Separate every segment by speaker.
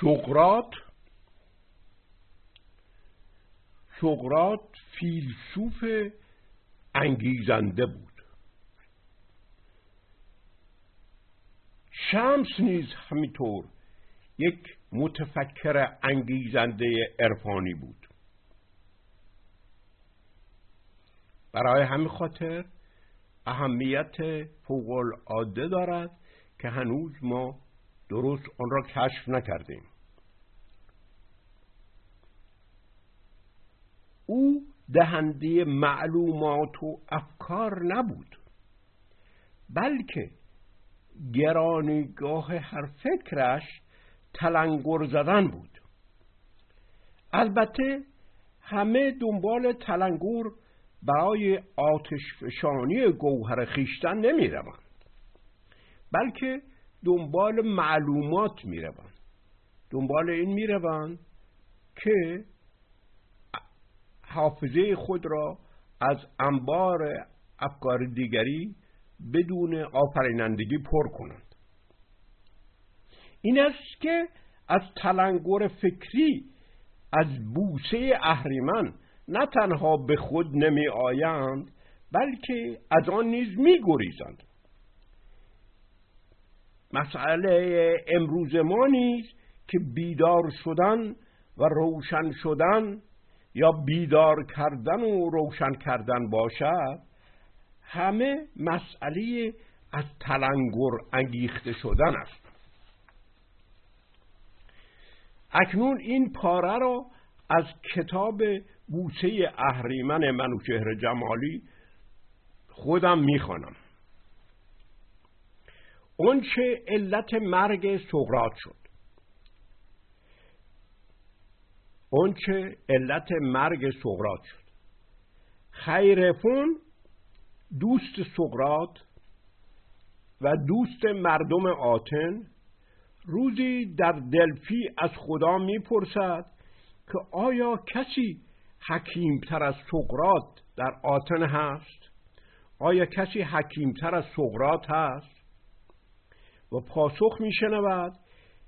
Speaker 1: سقرات سقرات فیلسوف انگیزنده بود. شمس نیز همینطور یک متفکر انگیزنده عرفانی بود. برای همین خاطر اهمیت فوق العاده دارد که هنوز ما درست آن را کشف نکردیم. او دهنده معلومات و افکار نبود بلکه گرانیگاه هر فکرش تلنگر زدن بود. البته همه دنبال تلنگر برای آتش فشانی گوهر خیشتن نمی روند بلکه دنبال معلومات می روند دنبال این می روند که حافظه خود را از انبار افکار دیگری بدون آفرینندگی پر کنند. این است که از تلنگر فکری از بوسه اهریمن نه تنها به خود نمی آیند بلکه از آن نیز می گریزند مسئله امروز ما نیست که بیدار شدن و روشن شدن یا بیدار کردن و روشن کردن باشد همه مسئله از تلنگر انگیخته شدن است. اکنون این پاره را از کتاب بوسه اهریمن منوچهر جمالی خودم می‌خوانم. اون چه علت مرگ سقراط شد. اون چه علت مرگ سقراط شد. خیرفون دوست سقراط و دوست مردم آتن روزی در دلفی از خدا می‌پرسد که آیا کسی حکیمتر از سقرات در آتن هست؟ آیا کسی حکیمتر از سقرات هست؟ و پاسخ میشنود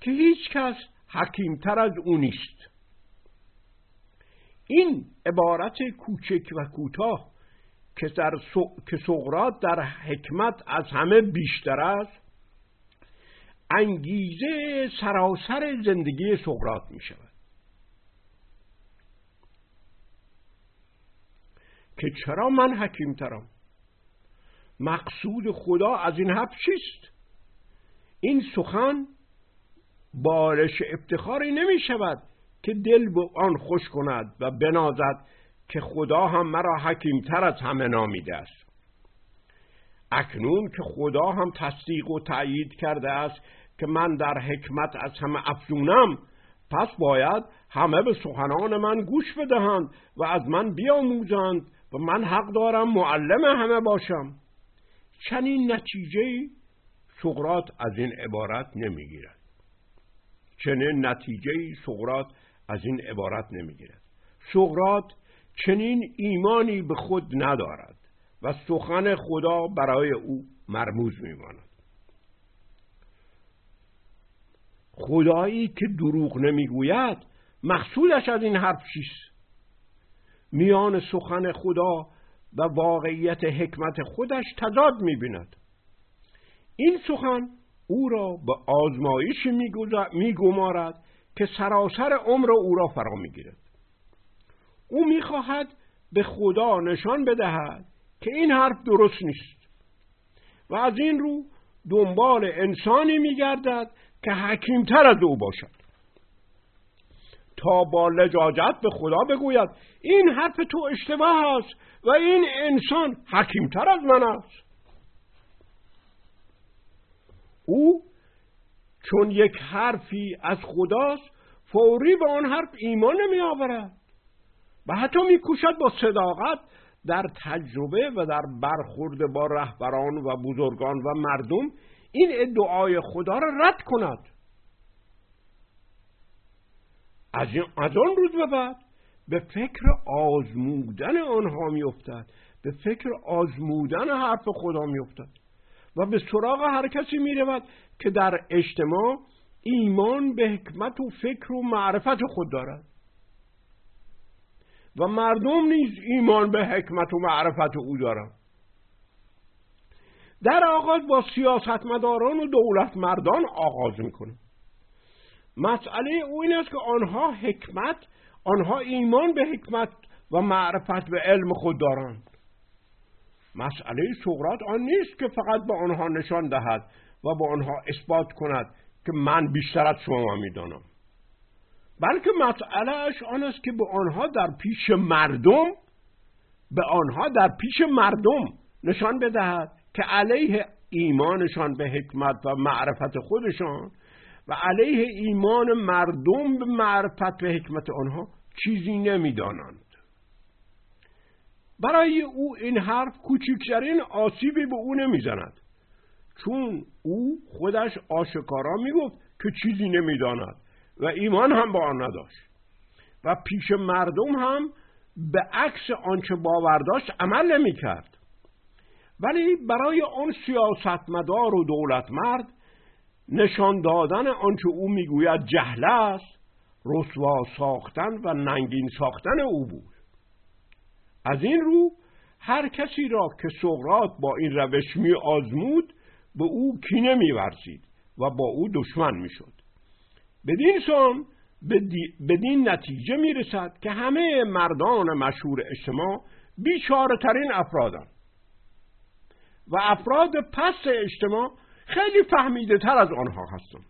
Speaker 1: که هیچ کس حکیمتر از او نیست. این عبارت کوچک و کوتاه که, در که سقرات در حکمت از همه بیشتر است انگیزه سراسر زندگی سقرات می شود که چرا من حکیم ترم مقصود خدا از این حرف چیست؟ این سخن بارش افتخاری نمی شود که دل به آن خوش کند و بنازد که خدا هم مرا حکیمتر از همه نامیده است. اکنون که خدا هم تصدیق و تأیید کرده است که من در حکمت از همه افزونم پس باید همه به سخنان من گوش بدهند و از من بیاموزند و من حق دارم معلم همه باشم. چنین نتیجه سقرات از این عبارت نمی‌گیرد. چنین نتیجه سقرات از این عبارت نمی‌گیرد. سقرات چنین ایمانی به خود ندارد و سخن خدا برای او مرموز میماند. خدایی که دروغ نمی‌گوید مقصودش از این حرف چیست؟ میان سخن خدا و واقعیت حکمت خودش تضاد می‌بیند. این سخن او را به آزمایشی میگمارد که سراسر عمر او را فرا می‌گیرد. او می‌خواهد به خدا نشان بدهد که این حرف درست نیست و از این رو دنبال انسانی میگردد که حکیمتر از او باشد. تا با لجاجت به خدا بگوید این حرف تو اشتباه است و این انسان حکیمتر از من است. او چون یک حرفی از خداست فوری به آن حرف ایمان نمی آورد و حتی میکوشد با صداقت در تجربه و در برخورد با رهبران و بزرگان و مردم این ادعای خدا را رد کند. از, از آن روز به بعد به فکر آزمودن آنها میافتد به فکر آزمودن حرف خدا میافتد. و به سراغ هر کسی می‌رود که در اجتماع ایمان به حکمت و فکر و معرفت خود دارد. و مردم نیز ایمان به حکمت و معرفت او دارند. در آغاز با سیاستمداران و دولت مردان آغاز می‌کنه مسئله او این است که آنها حکمت آنها ایمان به حکمت و معرفت به علم خود دارند. مسئله سقراط آن نیست که فقط به آنها نشان دهد و به آنها اثبات کند که من بیشتر از شما می‌دانم. بلکه مسئلهش آن است که به آنها در پیش مردم به آنها در پیش مردم نشان بدهد که علیه ایمانشان به حکمت و معرفت خودشان و علیه ایمان مردم به معرفت و حکمت آنها چیزی نمی‌دانند. برای او این حرف کوچکترین آسیبی به او نمی‌زند. چون او خودش آشکارا می‌گفت که چیزی نمی‌داند و ایمان هم با آن نداشت. و پیش مردم هم به عکس آنچه باور داشت عمل نمی‌کرد. ولی برای آن سیاستمدار و دولت مرد نشان دادن آنچه او می‌گوید جهل است رسوا ساختن و ننگین ساختن او بود. از این رو هر کسی را که سقرات با این روش می آزمود به او کینه می ورزید و با او دشمن می شد بدین سان بدین نتیجه می رسد که همه مردان مشهور اجتماع بیچاره ترین افرادن. و افراد پس اجتماع خیلی فهمیده تر از آنها هستند.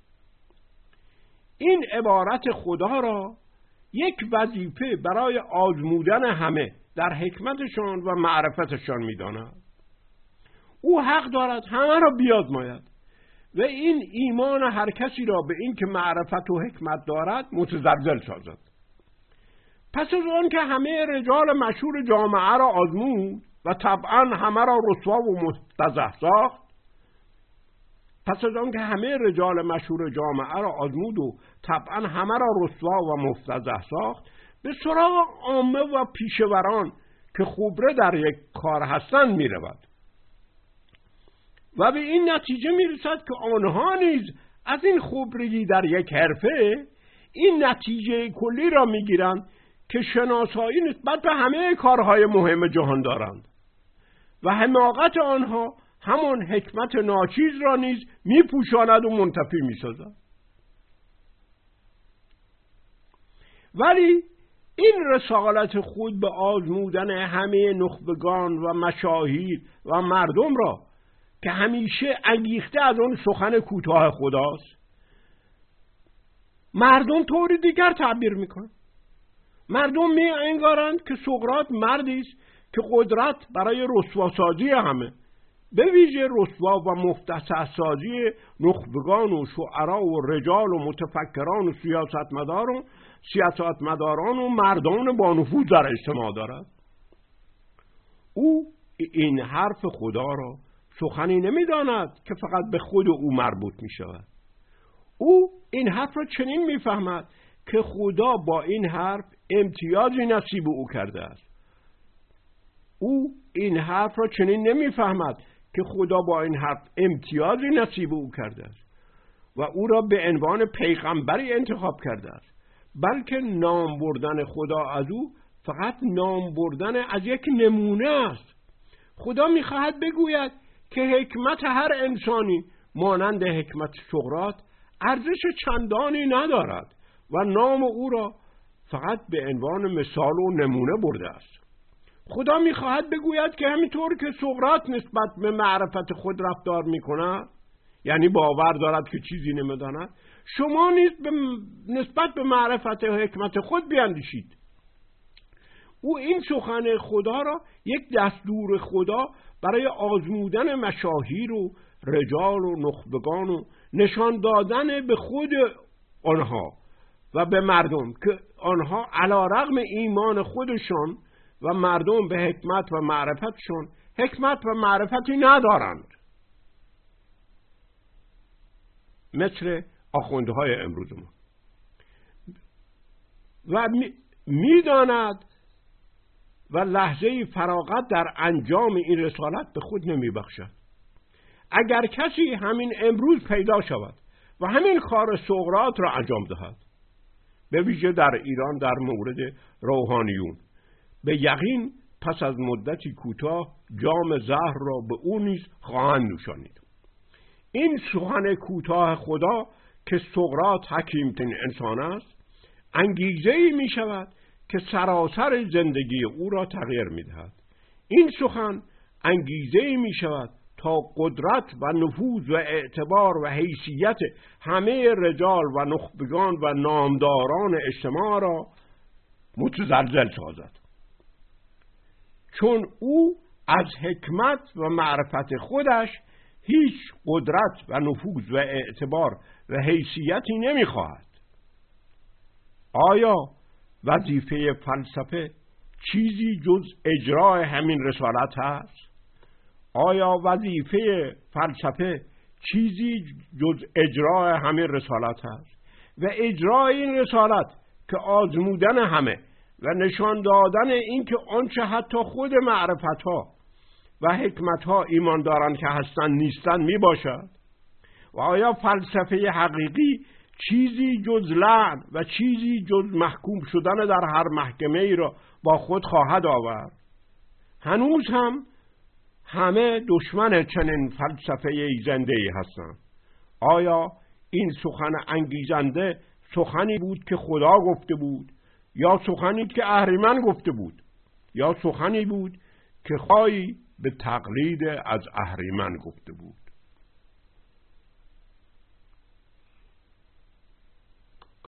Speaker 1: این عبارت خدا را یک وظیفه برای آزمودن همه در حکمتشان و معرفتشان می‌داند. او حق دارد همه را بیازماید و این ایمان هر کسی را به این که معرفت و حکمت دارد متزلزل سازد. پس از آن که همه رجال مشهور جامعه را آزمود و طبعا همه را رسوا و مستزه ساخت پس از آن که همه رجال مشهور جامعه را آزمود و طبعا همه را رسوا و مفتزه ساخت به سراغ عامه و پیشوران که خبره در یک کار هستند می رود و به این نتیجه می رسد که آنها نیز از این خبرگی در یک حرفه این نتیجه کلی را می گیرند که شناسایی نسبت به همه کارهای مهم جهان دارند. و حماقت آنها همان حکمت ناچیز را نیز میپوشاند و منتفی می‌سازد. ولی این رسالت خود به آزمودن همه نخبگان و مشاهیر و مردم را که همیشه انگیخته از آن سخن کوتاه خداست مردم طوری دیگر تعبیر می‌کنند. مردم می انگارند که سقرات مردی است که قدرت برای رسواسازی همه به ویژه رسوا و مختص سازی نخبگان و شعرا و رجال و متفکران و سیاستمداران سیاستمداران و مردان با نفوذ در اجتماع دارد. او این حرف خدا را سخنی نمی‌داند که فقط به خود او مربوط می شود او این حرف را چنین می‌فهمد که خدا با این حرف امتیازی نصیب او کرده است. او این حرف را چنین نمی‌فهمد که خدا با این حرف امتیازی نصیب او کرده است و او را به عنوان پیغمبری انتخاب کرده است. بلکه نام بردن خدا از او فقط نام بردن از یک نمونه است. خدا می‌خواهد بگوید که حکمت هر انسانی مانند حکمت سقرات ارزش چندانی ندارد و نام او را فقط به عنوان مثال و نمونه برده است. خدا می‌خواهد بگوید که همینطور که سقرات نسبت به معرفت خود رفتار می‌کند یعنی باور دارد که چیزی نمی‌داند شما نیز به نسبت به معرفت و حکمت خود بیاندیشید او این سخن خدا را یک دستور خدا برای آزمودن مشاهیر و رجال و نخبگان و نشان دادن به خود آنها و به مردم که آنها علا رغم ایمان خودشان و مردم به حکمت و معرفتشون حکمت و معرفتی ندارند. مثل آخونده های امروز ما و می‌داند و لحظه فراغت در انجام این رسالت به خود نمی بخشد. اگر کسی همین امروز پیدا شود و همین کار سقرات را انجام دهد به ویژه در ایران در مورد روحانیون. به یقین پس از مدتی کوتاه جام زهر را به او نیز خواهند نوشانید این سخن کوتاه خدا که سقرات حکیمترین انسان است انگیزه ای می شود که سراسر زندگی او را تغییر می دهد. این سخن انگیزه ای می شود تا قدرت و نفوذ و اعتبار و حیثیت همه رجال و نخبگان و نامداران اجتماع را متزلزل سازد چون او از حکمت و معرفت خودش هیچ قدرت و نفوذ و اعتبار و حیثیتی نمی‌خواهد. آیا وظیفه فلسفه چیزی جز اجرای همین رسالت هست؟ آیا وظیفه فلسفه چیزی جز اجرای همین رسالت هست؟ و اجرای این رسالت که آزمودن همه و نشان دادن اینکه آنچه حتی خود معرفت ها و حکمت ها ایمان دارند که هستند نیستند می باشد و آیا فلسفه حقیقی چیزی جز لعن و چیزی جز محکوم شدن در هر محکمه ای را با خود خواهد آورد؟ هنوز هم همه دشمن چنین فلسفه زنده ای هستند. آیا این سخن انگیزنده سخنی بود که خدا گفته بود؟ یا سخنی که اهریمن گفته بود یا سخنی بود که خواهی به تقلید از اهریمن گفته بود.